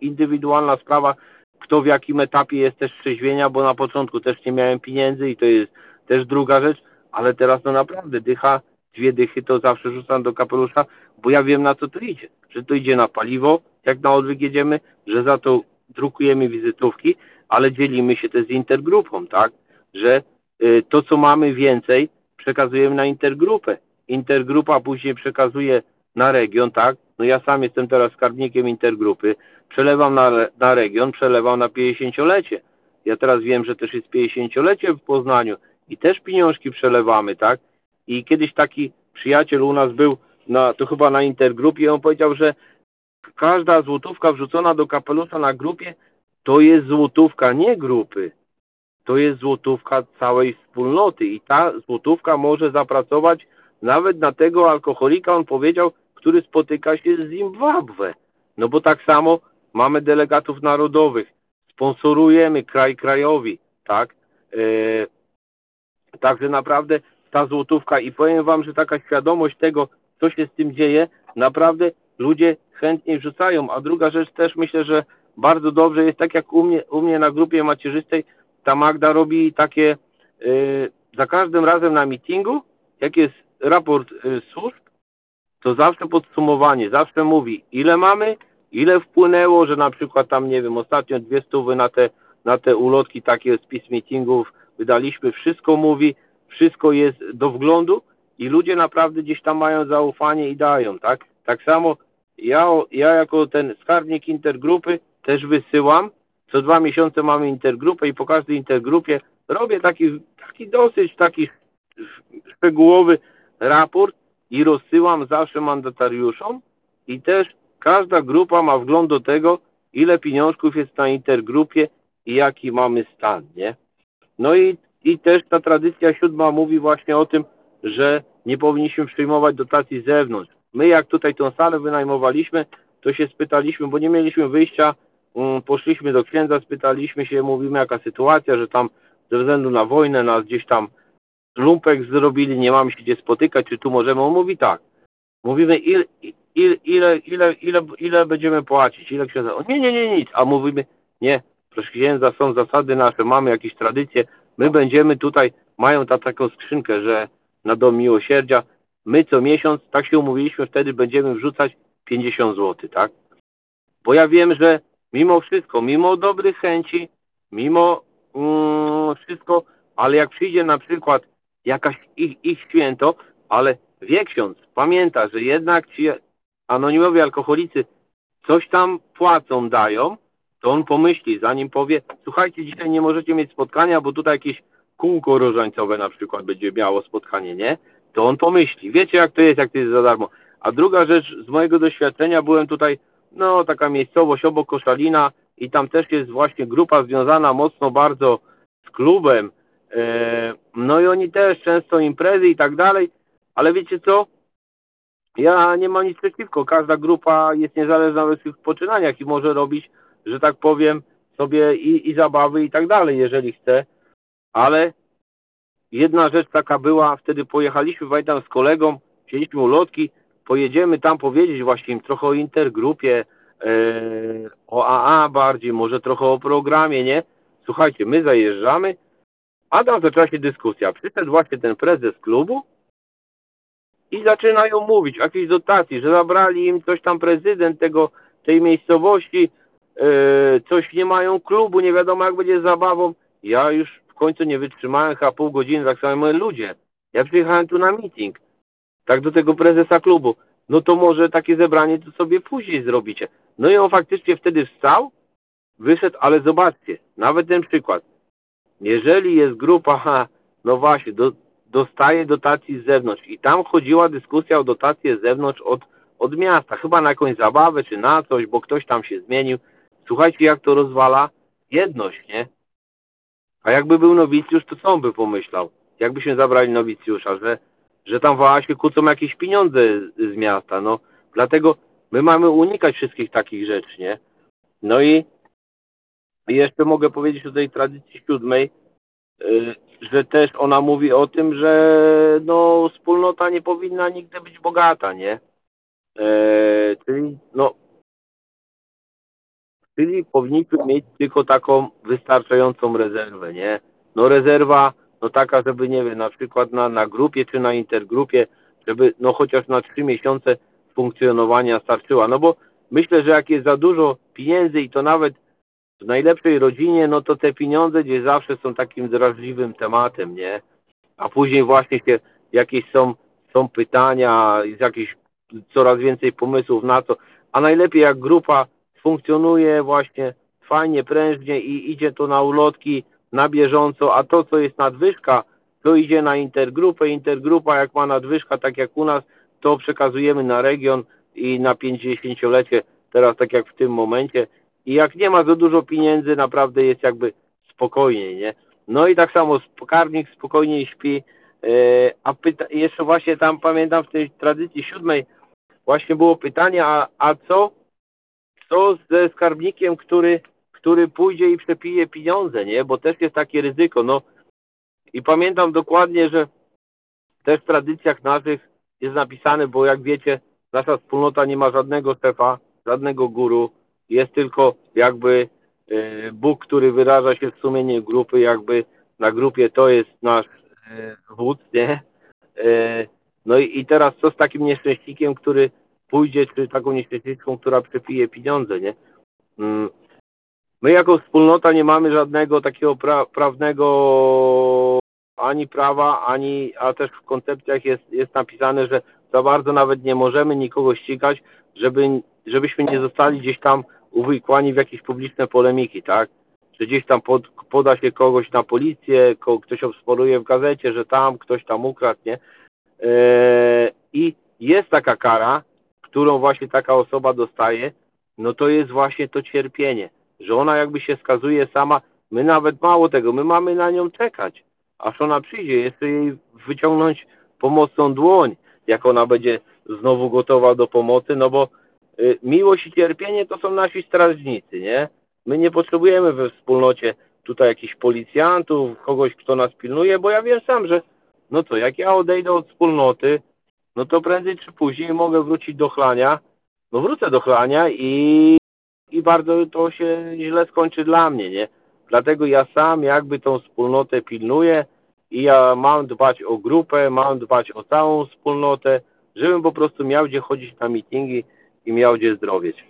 indywidualna sprawa, kto w jakim etapie jest też trzeźwienia, bo na początku też nie miałem pieniędzy i to jest też druga rzecz, ale teraz no naprawdę dycha, dwie dychy to zawsze rzucam do kapelusza, bo ja wiem na co to idzie. Że to idzie na paliwo, jak na odwyk jedziemy, że za to drukujemy wizytówki, ale dzielimy się też z intergrupą, tak? Że y, to, co mamy więcej, przekazujemy na intergrupę. Intergrupa później przekazuje na region, tak? No ja sam jestem teraz skarbnikiem intergrupy, przelewam na, na region, przelewam na 50-lecie. Ja teraz wiem, że też jest 50-lecie w Poznaniu i też pieniążki przelewamy, tak? I kiedyś taki przyjaciel u nas był, na, to chyba na intergrupie, on powiedział, że każda złotówka wrzucona do kapelusza na grupie to jest złotówka nie grupy, to jest złotówka całej wspólnoty i ta złotówka może zapracować nawet na tego alkoholika, on powiedział, który spotyka się z Zimbabwe. No bo tak samo mamy delegatów narodowych, sponsorujemy kraj krajowi, tak? Yy, także naprawdę ta złotówka i powiem wam, że taka świadomość tego, co się z tym dzieje, naprawdę ludzie chętniej wrzucają. A druga rzecz też myślę, że bardzo dobrze jest, tak jak u mnie, u mnie na grupie macierzystej, ta Magda robi takie yy, za każdym razem na meetingu, jak jest raport yy, służb, to zawsze podsumowanie, zawsze mówi, ile mamy, ile wpłynęło, że na przykład tam, nie wiem, ostatnio dwie stówy na te, na te ulotki, takie spis meetingów wydaliśmy, wszystko mówi, wszystko jest do wglądu i ludzie naprawdę gdzieś tam mają zaufanie i dają, tak? Tak samo ja, ja jako ten skarbnik intergrupy też wysyłam. Co dwa miesiące mamy intergrupę i po każdej intergrupie robię taki, taki dosyć taki szczegółowy raport i rozsyłam zawsze mandatariuszom i też każda grupa ma wgląd do tego, ile pieniążków jest na intergrupie i jaki mamy stan, nie? No i, i też ta tradycja siódma mówi właśnie o tym, że nie powinniśmy przyjmować dotacji z zewnątrz. My jak tutaj tą salę wynajmowaliśmy, to się spytaliśmy, bo nie mieliśmy wyjścia, poszliśmy do księdza, spytaliśmy się, mówimy jaka sytuacja, że tam ze względu na wojnę nas gdzieś tam lumpek zrobili, nie mamy się gdzie spotykać, czy tu możemy? On mówi tak. Mówimy ile, ile, ile, ile, ile, ile będziemy płacić, ile księdza? On, nie, nie, nie, nic. A mówimy, nie, proszę księdza, są zasady nasze, mamy jakieś tradycje, my będziemy tutaj, mają ta, taką skrzynkę, że na Dom Miłosierdzia, my co miesiąc, tak się umówiliśmy, wtedy będziemy wrzucać 50 zł, tak? Bo ja wiem, że mimo wszystko, mimo dobrych chęci, mimo mm, wszystko, ale jak przyjdzie na przykład jakaś ich, ich święto, ale wie ksiądz, pamięta, że jednak ci anonimowi alkoholicy coś tam płacą, dają, to on pomyśli, zanim powie, słuchajcie, dzisiaj nie możecie mieć spotkania, bo tutaj jakieś kółko różańcowe na przykład będzie miało spotkanie, nie? To on pomyśli. Wiecie, jak to jest, jak to jest za darmo. A druga rzecz, z mojego doświadczenia byłem tutaj, no, taka miejscowość obok Koszalina i tam też jest właśnie grupa związana mocno bardzo z klubem, e, no i oni też często imprezy i tak dalej, ale wiecie co? Ja nie mam nic przeciwko. Każda grupa jest niezależna we swoich poczynaniach i może robić, że tak powiem, sobie i, i zabawy i tak dalej, jeżeli chce. Ale jedna rzecz taka była, wtedy pojechaliśmy, pamiętam, z kolegą, wzięliśmy ulotki, pojedziemy tam powiedzieć właśnie im trochę o intergrupie, e, o AA bardziej, może trochę o programie, nie? Słuchajcie, my zajeżdżamy, a tam zaczęła się dyskusja. Przyszedł właśnie ten prezes klubu i zaczynają mówić o jakiejś dotacji, że zabrali im coś tam prezydent tego, tej miejscowości, e, coś nie mają klubu, nie wiadomo jak będzie z zabawą. Ja już w końcu nie wytrzymałem, chyba pół godziny, tak samo ludzie, ja przyjechałem tu na meeting, tak do tego prezesa klubu, no to może takie zebranie to sobie później zrobicie. No i on faktycznie wtedy wstał, wyszedł, ale zobaczcie, nawet ten przykład, jeżeli jest grupa, no właśnie, do, dostaje dotacji z zewnątrz i tam chodziła dyskusja o dotację z zewnątrz od, od miasta, chyba na jakąś zabawę czy na coś, bo ktoś tam się zmienił. Słuchajcie, jak to rozwala jedność, nie? A jakby był nowicjusz, to co on by pomyślał? Jakbyśmy zabrali nowicjusza, że, że tam właśnie kłócą jakieś pieniądze z, miasta, no. Dlatego my mamy unikać wszystkich takich rzeczy, nie? No i jeszcze mogę powiedzieć o tej tradycji siódmej, y, że też ona mówi o tym, że no, wspólnota nie powinna nigdy być bogata, nie? E, czyli no czyli powinniśmy mieć tylko taką wystarczającą rezerwę, nie? No rezerwa, no taka, żeby nie wiem, na przykład na, na grupie czy na intergrupie, żeby no chociaż na trzy miesiące funkcjonowania starczyła. No bo myślę, że jak jest za dużo pieniędzy i to nawet w najlepszej rodzinie, no to te pieniądze gdzieś zawsze są takim drażliwym tematem, nie? A później właśnie się jakieś są, są pytania, jest jakieś coraz więcej pomysłów na to. A najlepiej jak grupa funkcjonuje właśnie fajnie, prężnie i idzie to na ulotki na bieżąco, a to co jest nadwyżka, to idzie na intergrupę. Intergrupa jak ma nadwyżka, tak jak u nas, to przekazujemy na region i na 50-lecie, teraz tak jak w tym momencie i jak nie ma za dużo pieniędzy, naprawdę jest jakby spokojniej, nie? No i tak samo karmnik spokojniej śpi, e, a jeszcze właśnie tam pamiętam w tej tradycji siódmej właśnie było pytanie, a, a co, co ze skarbnikiem, który, który pójdzie i przepije pieniądze, nie? Bo też jest takie ryzyko, no. I pamiętam dokładnie, że też w tradycjach naszych jest napisane, bo jak wiecie, nasza wspólnota nie ma żadnego szefa, żadnego guru, jest tylko jakby e, Bóg, który wyraża się w sumieniu grupy, jakby na grupie to jest nasz e, wódz, nie? E, no i, i teraz co z takim nieszczęśnikiem, który pójdzie, czy taką nieszczęśniczką, która przepije pieniądze, nie? Mm. My jako wspólnota nie mamy żadnego takiego pra prawnego ani prawa, ani, a też w koncepcjach jest, jest napisane, że za bardzo nawet nie możemy nikogo ścigać, żeby, żebyśmy nie zostali gdzieś tam uwikłani w jakieś publiczne polemiki, tak? Że gdzieś tam pod, poda się kogoś na policję, ko, ktoś obsporuje w gazecie, że tam ktoś tam ukradł, nie? Eee, I jest taka kara, którą właśnie taka osoba dostaje, no to jest właśnie to cierpienie, że ona jakby się skazuje sama, my nawet mało tego, my mamy na nią czekać, aż ona przyjdzie, jeszcze jej wyciągnąć pomocną dłoń, jak ona będzie znowu gotowa do pomocy, no bo Y, miłość i cierpienie to są nasi strażnicy, nie? My nie potrzebujemy we wspólnocie tutaj jakichś policjantów, kogoś, kto nas pilnuje, bo ja wiem sam, że no to jak ja odejdę od wspólnoty, no to prędzej czy później mogę wrócić do chlania. No wrócę do chlania i, i bardzo to się źle skończy dla mnie, nie? Dlatego ja sam jakby tą wspólnotę pilnuję i ja mam dbać o grupę, mam dbać o całą wspólnotę, żebym po prostu miał gdzie chodzić na mityngi i miał gdzie zdrowieć.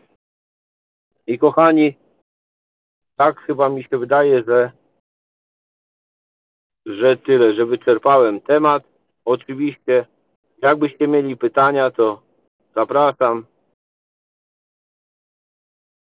I kochani, tak chyba mi się wydaje, że, że tyle, że wyczerpałem temat. Oczywiście, jakbyście mieli pytania, to zapraszam.